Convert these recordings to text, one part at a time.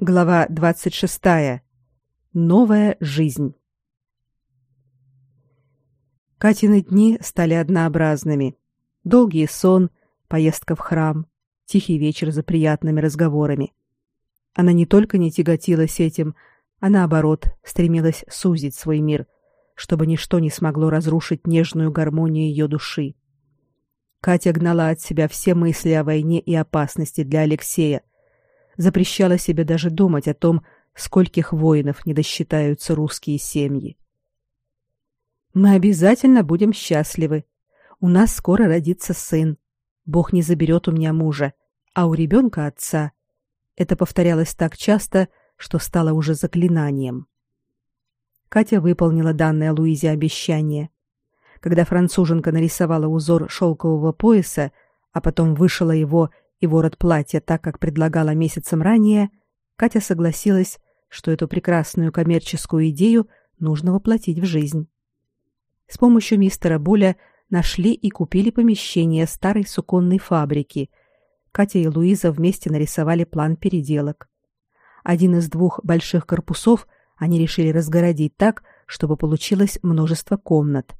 Глава 26. Новая жизнь. Катины дни стали однообразными. Долгий сон, поездка в храм, тихий вечер за приятными разговорами. Она не только не тяготилась этим, а наоборот, стремилась сузить свой мир, чтобы ничто не смогло разрушить нежную гармонию ее души. Катя гнала от себя все мысли о войне и опасности для Алексея, запрещала себе даже думать о том, скольких воинов не досчитаются русские семьи. Мы обязательно будем счастливы. У нас скоро родится сын. Бог не заберет у меня мужа, а у ребенка отца. Это повторялось так часто, что стало уже заклинанием. Катя выполнила данное Луизе обещание. Когда француженка нарисовала узор шелкового пояса, а потом вышила его и ворот платья так, как предлагала месяцем ранее, Катя согласилась, что эту прекрасную коммерческую идею нужно воплотить в жизнь. С помощью мистера Буля нашли и купили помещение старой суконной фабрики. Катя и Луиза вместе нарисовали план переделок. Один из двух больших корпусов они решили разгородить так, чтобы получилось множество комнат.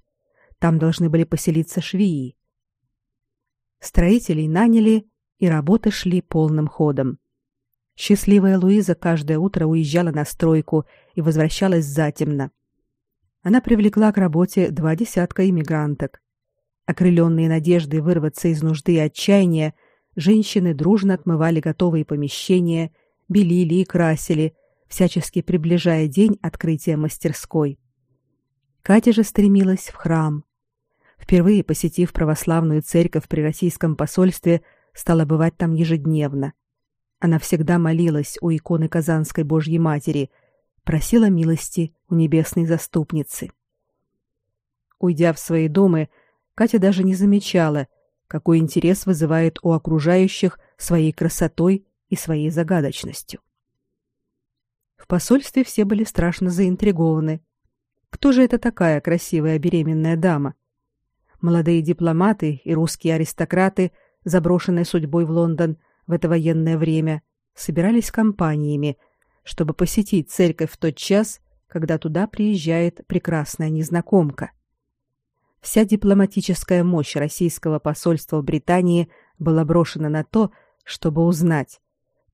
Там должны были поселиться швеи. Строителей наняли, и работы шли полным ходом. Счастливая Луиза каждое утро уезжала на стройку и возвращалась затемно. Она привлекла к работе два десятка иммигранток. Окрыленные надеждой вырваться из нужды и отчаяния, женщины дружно отмывали готовые помещения, белили и красили, всячески приближая день открытия мастерской. Катя же стремилась в храм. Впервые посетив православную церковь при российском посольстве, стала бывать там ежедневно. Она всегда молилась у иконы Казанской Божьей Матери, просила милости у небесной заступницы. Уйдя в свои дома, Катя даже не замечала, какой интерес вызывает у окружающих своей красотой и своей загадочностью. В посольстве все были страшно заинтригованы. Кто же это такая красивая беременная дама? Молодые дипломаты и русские аристократы – заброшенной судьбой в Лондон в это военное время, собирались компаниями, чтобы посетить церковь в тот час, когда туда приезжает прекрасная незнакомка. Вся дипломатическая мощь российского посольства в Британии была брошена на то, чтобы узнать,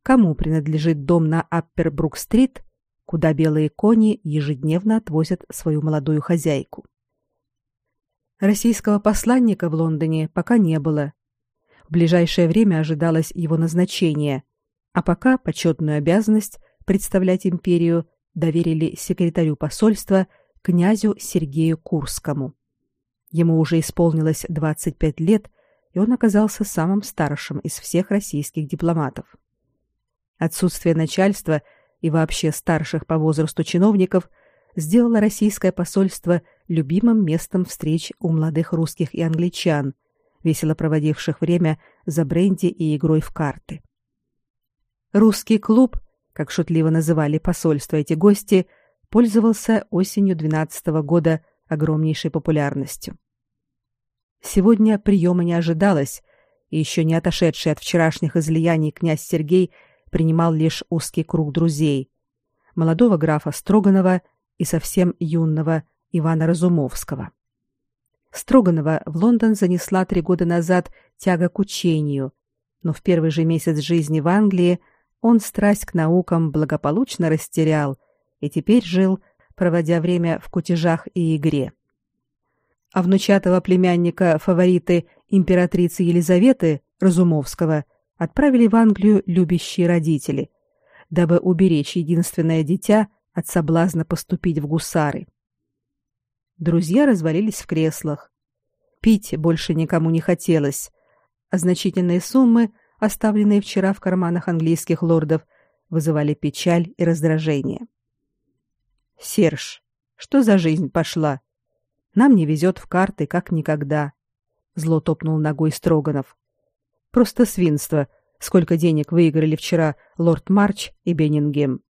кому принадлежит дом на Аппербрук-стрит, куда белые кони ежедневно отвозят свою молодую хозяйку. Российского посланника в Лондоне пока не было, в ближайшее время ожидалось его назначение, а пока почетную обязанность представлять империю доверили секретарю посольства князю Сергею Курскому. Ему уже исполнилось 25 лет, и он оказался самым старшим из всех российских дипломатов. Отсутствие начальства и вообще старших по возрасту чиновников сделало российское посольство любимым местом встреч у молодых русских и англичан, весело проводивших время за бренди и игрой в карты. Русский клуб, как шутливо называли посольство эти гости, пользовался осенью 12 -го года огромнейшей популярностью. Сегодня приема не ожидалось, и еще не отошедший от вчерашних излияний князь Сергей принимал лишь узкий круг друзей: молодого графа Строганова и совсем юного Ивана Разумовского. Строганова в Лондон занесла три года назад тяга к учению, но в первый же месяц жизни в Англии он страсть к наукам благополучно растерял и теперь жил, проводя время в кутежах и игре. А внучатого племянника фавориты императрицы Елизаветы Разумовского отправили в Англию любящие родители, дабы уберечь единственное дитя от соблазна поступить в гусары. Друзья развалились в креслах. Пить больше никому не хотелось, а значительные суммы, оставленные вчера в карманах английских лордов, вызывали печаль и раздражение. Серж, что за жизнь пошла? Нам не везет в карты как никогда, зло топнул ногой Строганов. Просто свинство, сколько денег выиграли вчера лорд Марч и Беннингем.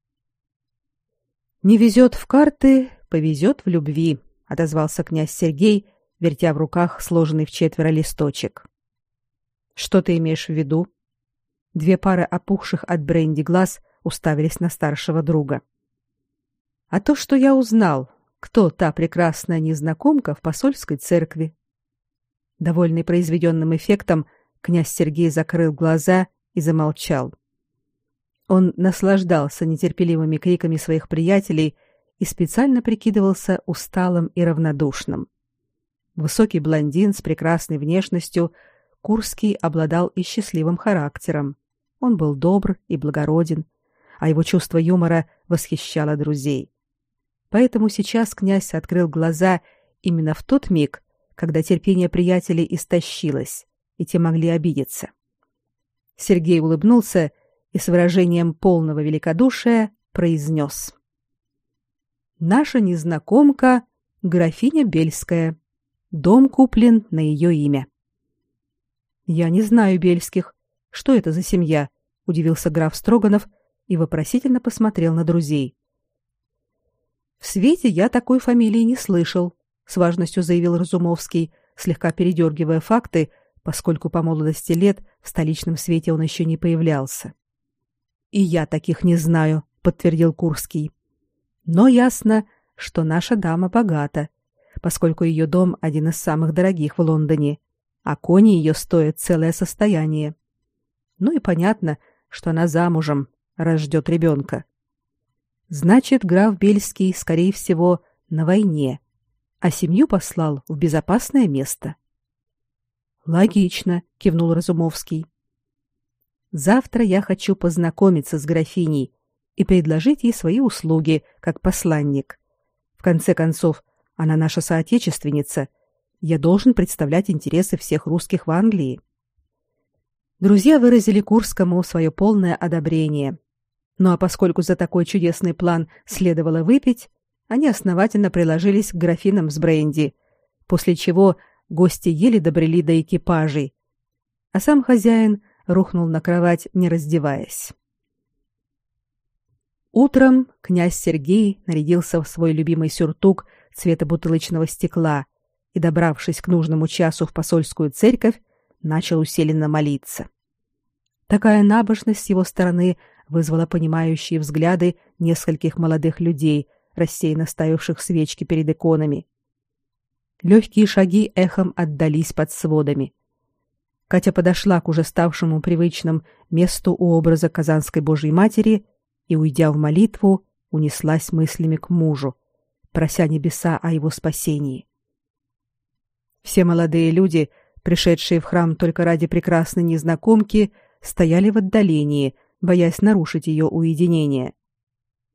Не везет в карты, повезет в любви, отозвался князь Сергей, вертя в руках сложенный в четверо листочек. Что ты имеешь в виду? Две пары опухших от бренди глаз уставились на старшего друга. А то, что я узнал, кто та прекрасная незнакомка в посольской церкви. Довольный произведенным эффектом, князь Сергей закрыл глаза и замолчал. Он наслаждался нетерпеливыми криками своих приятелей и специально прикидывался усталым и равнодушным. Высокий блондин с прекрасной внешностью, Курский обладал и счастливым характером. Он был добр и благороден, а его чувство юмора восхищало друзей. Поэтому сейчас князь открыл глаза именно в тот миг, когда терпение приятелей истощилось, и те могли обидеться. Сергей улыбнулся и с выражением полного великодушия произнес. «Наша незнакомка — графиня Бельская. Дом куплен на ее имя». «Я не знаю бельских. Что это за семья?» — удивился граф Строганов и вопросительно посмотрел на друзей. «В свете я такой фамилии не слышал», — с важностью заявил Разумовский, слегка передергивая факты, поскольку по молодости лет в столичном свете он еще не появлялся. И я таких не знаю, подтвердил Курский. Но ясно, что наша дама богата, поскольку ее дом один из самых дорогих в Лондоне, а кони ее стоят целое состояние. Ну и понятно, что она замужем, раз ждет ребенка. Значит, граф Бельский, скорее всего, на войне, а семью послал в безопасное место. Логично, кивнул Разумовский. Завтра я хочу познакомиться с графиней и предложить ей свои услуги как посланник. В конце концов, она наша соотечественница. Я должен представлять интересы всех русских в Англии. Друзья выразили Курскому свое полное одобрение. Ну а поскольку за такой чудесный план следовало выпить, они основательно приложились к графинам с бренди, после чего гости еле добрели до экипажей. А сам хозяин – рухнул на кровать, не раздеваясь. Утром князь Сергей нарядился в свой любимый сюртук цвета бутылочного стекла и, добравшись к нужному часу в посольскую церковь, начал усиленно молиться. Такая набожность с его стороны вызвала понимающие взгляды нескольких молодых людей, рассеянно ставивших свечки перед иконами. Легкие шаги эхом отдались под сводами. Катя подошла к уже ставшему привычным месту у образа Казанской Божьей Матери и, уйдя в молитву, унеслась мыслями к мужу, прося небеса о его спасении. Все молодые люди, пришедшие в храм только ради прекрасной незнакомки, стояли в отдалении, боясь нарушить ее уединение.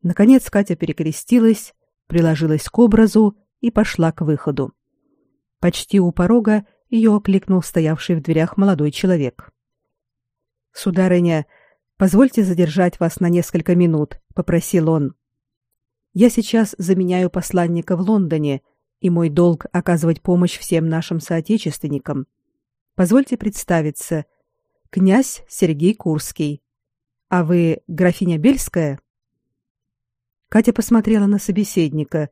Наконец Катя перекрестилась, приложилась к образу и пошла к выходу. Почти у порога ее окликнул стоявший в дверях молодой человек. Сударыня, позвольте задержать вас на несколько минут, попросил он. Я сейчас заменяю посланника в Лондоне, и мой долг оказывать помощь всем нашим соотечественникам. Позвольте представиться. Князь Сергей Курский. А вы графиня Бельская? Катя посмотрела на собеседника.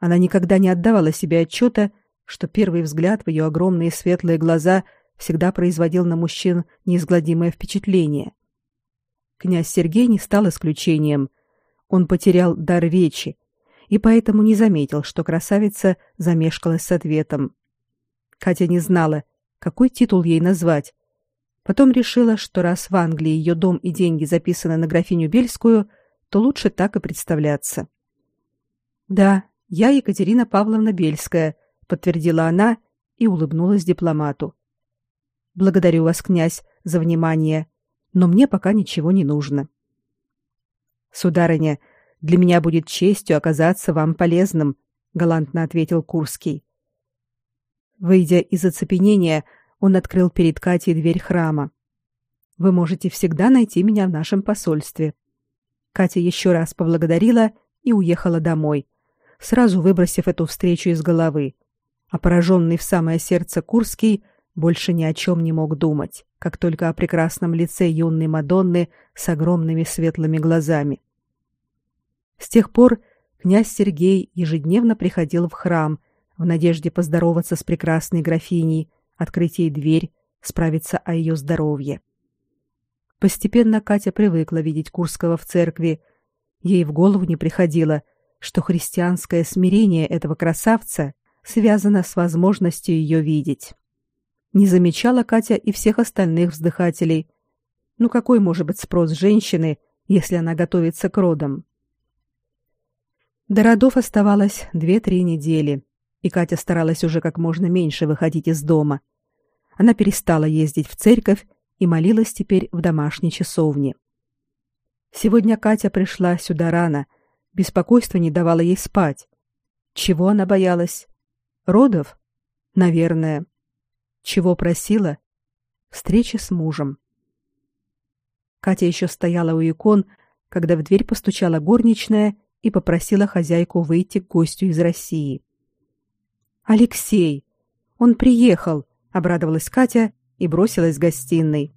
Она никогда не отдавала себе отчета, что первый взгляд в ее огромные светлые глаза всегда производил на мужчин неизгладимое впечатление. Князь Сергей не стал исключением. Он потерял дар речи и поэтому не заметил, что красавица замешкалась с ответом. Катя не знала, какой титул ей назвать. Потом решила, что раз в Англии ее дом и деньги записаны на графиню Бельскую, то лучше так и представляться. Да, я Екатерина Павловна Бельская, подтвердила она и улыбнулась дипломату. Благодарю вас, князь, за внимание, но мне пока ничего не нужно. Сударыня, для меня будет честью оказаться вам полезным, галантно ответил Курский. Выйдя из оцепенения, он открыл перед Катей дверь храма. Вы можете всегда найти меня в нашем посольстве. Катя еще раз поблагодарила и уехала домой, сразу выбросив эту встречу из головы а пораженный в самое сердце Курский больше ни о чем не мог думать, как только о прекрасном лице юной Мадонны с огромными светлыми глазами. С тех пор князь Сергей ежедневно приходил в храм в надежде поздороваться с прекрасной графиней, открыть ей дверь, справиться о ее здоровье. Постепенно Катя привыкла видеть Курского в церкви. Ей в голову не приходило, что христианское смирение этого красавца связано с возможностью ее видеть. Не замечала Катя и всех остальных вздыхателей. Ну какой может быть спрос женщины, если она готовится к родам? До родов оставалось две-три недели, и Катя старалась уже как можно меньше выходить из дома. Она перестала ездить в церковь и молилась теперь в домашней часовне. Сегодня Катя пришла сюда рано, беспокойство не давало ей спать. Чего она боялась? Родов? Наверное. Чего просила? Встречи с мужем. Катя еще стояла у икон, когда в дверь постучала горничная и попросила хозяйку выйти к гостю из России. Алексей, он приехал, обрадовалась Катя и бросилась в гостиной.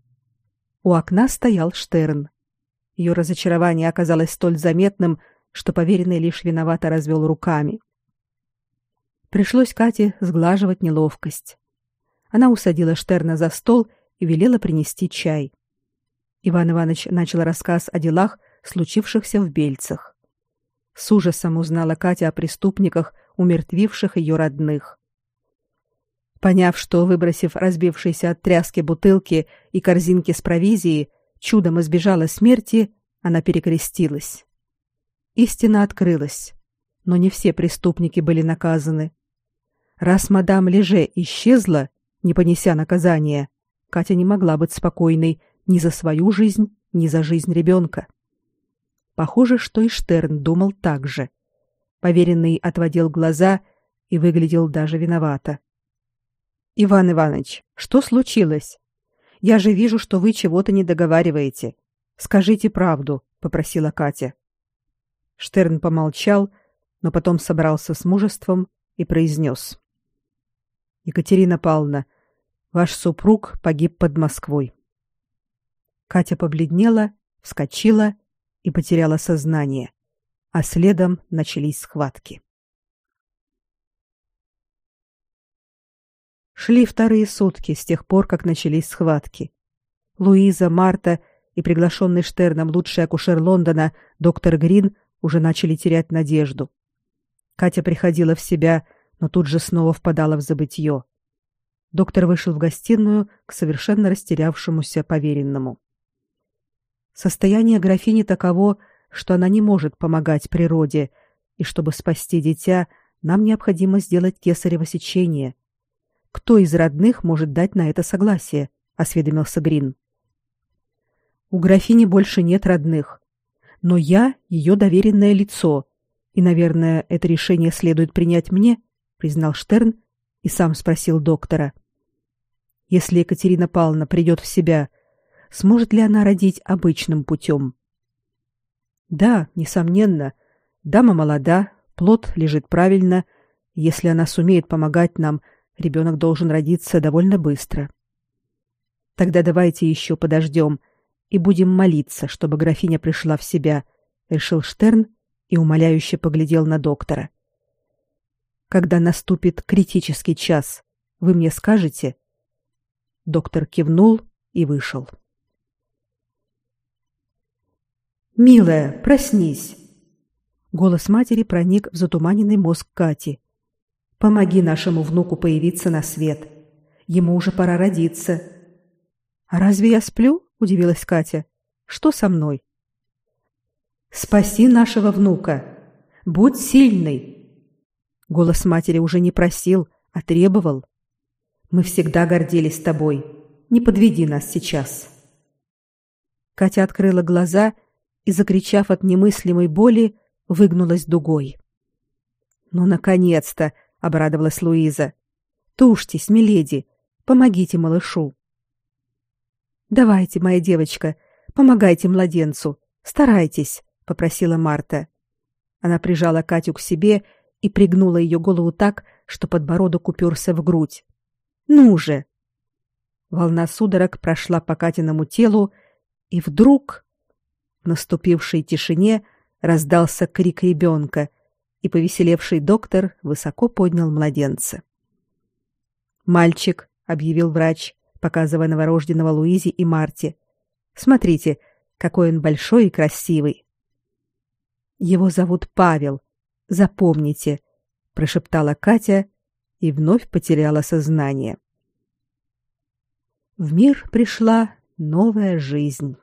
У окна стоял Штерн. Ее разочарование оказалось столь заметным, что поверенный лишь виновато развел руками. Пришлось Кате сглаживать неловкость. Она усадила Штерна за стол и велела принести чай. Иван Иванович начал рассказ о делах, случившихся в Бельцах. С ужасом узнала Катя о преступниках, умертвивших ее родных. Поняв, что, выбросив разбившиеся от тряски бутылки и корзинки с провизией, чудом избежала смерти, она перекрестилась. Истина открылась, но не все преступники были наказаны. Раз мадам Леже исчезла, не понеся наказания, Катя не могла быть спокойной ни за свою жизнь, ни за жизнь ребенка. Похоже, что и Штерн думал так же. Поверенный отводил глаза и выглядел даже виновато. Иван Иванович, что случилось? Я же вижу, что вы чего-то не договариваете. Скажите правду, попросила Катя. Штерн помолчал, но потом собрался с мужеством и произнес. Екатерина Павловна, ваш супруг погиб под Москвой. Катя побледнела, вскочила и потеряла сознание, а следом начались схватки. Шли вторые сутки с тех пор, как начались схватки. Луиза, Марта и приглашенный Штерном лучший акушер Лондона доктор Грин уже начали терять надежду. Катя приходила в себя, но тут же снова впадала в забытье. Доктор вышел в гостиную к совершенно растерявшемуся поверенному. Состояние графини таково, что она не может помогать природе, и чтобы спасти дитя, нам необходимо сделать кесарево сечение, кто из родных может дать на это согласие? осведомился Грин. У графини больше нет родных, но я ее доверенное лицо, и, наверное, это решение следует принять мне, признал Штерн и сам спросил доктора. Если Екатерина Павловна придет в себя, сможет ли она родить обычным путем? Да, несомненно. Дама молода, плод лежит правильно. Если она сумеет помогать нам, Ребенок должен родиться довольно быстро. Тогда давайте еще подождем и будем молиться, чтобы графиня пришла в себя, решил Штерн и умоляюще поглядел на доктора. Когда наступит критический час, вы мне скажете? Доктор кивнул и вышел. Милая, проснись. Голос матери проник в затуманенный мозг Кати. Помоги нашему внуку появиться на свет. Ему уже пора родиться. А разве я сплю? удивилась Катя. Что со мной? Спаси нашего внука. Будь сильной. Голос матери уже не просил, а требовал. Мы всегда гордились тобой. Не подведи нас сейчас. Катя открыла глаза и, закричав от немыслимой боли, выгнулась дугой. Ну наконец-то, обрадовалась Луиза. Тушьтесь, миледи, помогите малышу. Давайте, моя девочка, помогайте младенцу, старайтесь, попросила Марта. Она прижала Катю к себе и пригнула ее голову так, что подбородок уперся в грудь. Ну же. Волна судорог прошла по Катиному телу, и вдруг в наступившей тишине раздался крик ребенка, и повеселевший доктор высоко поднял младенца. «Мальчик», — объявил врач, показывая новорожденного Луизе и Марте. Смотрите, какой он большой и красивый. Его зовут Павел. Запомните, прошептала Катя и вновь потеряла сознание. В мир пришла новая жизнь.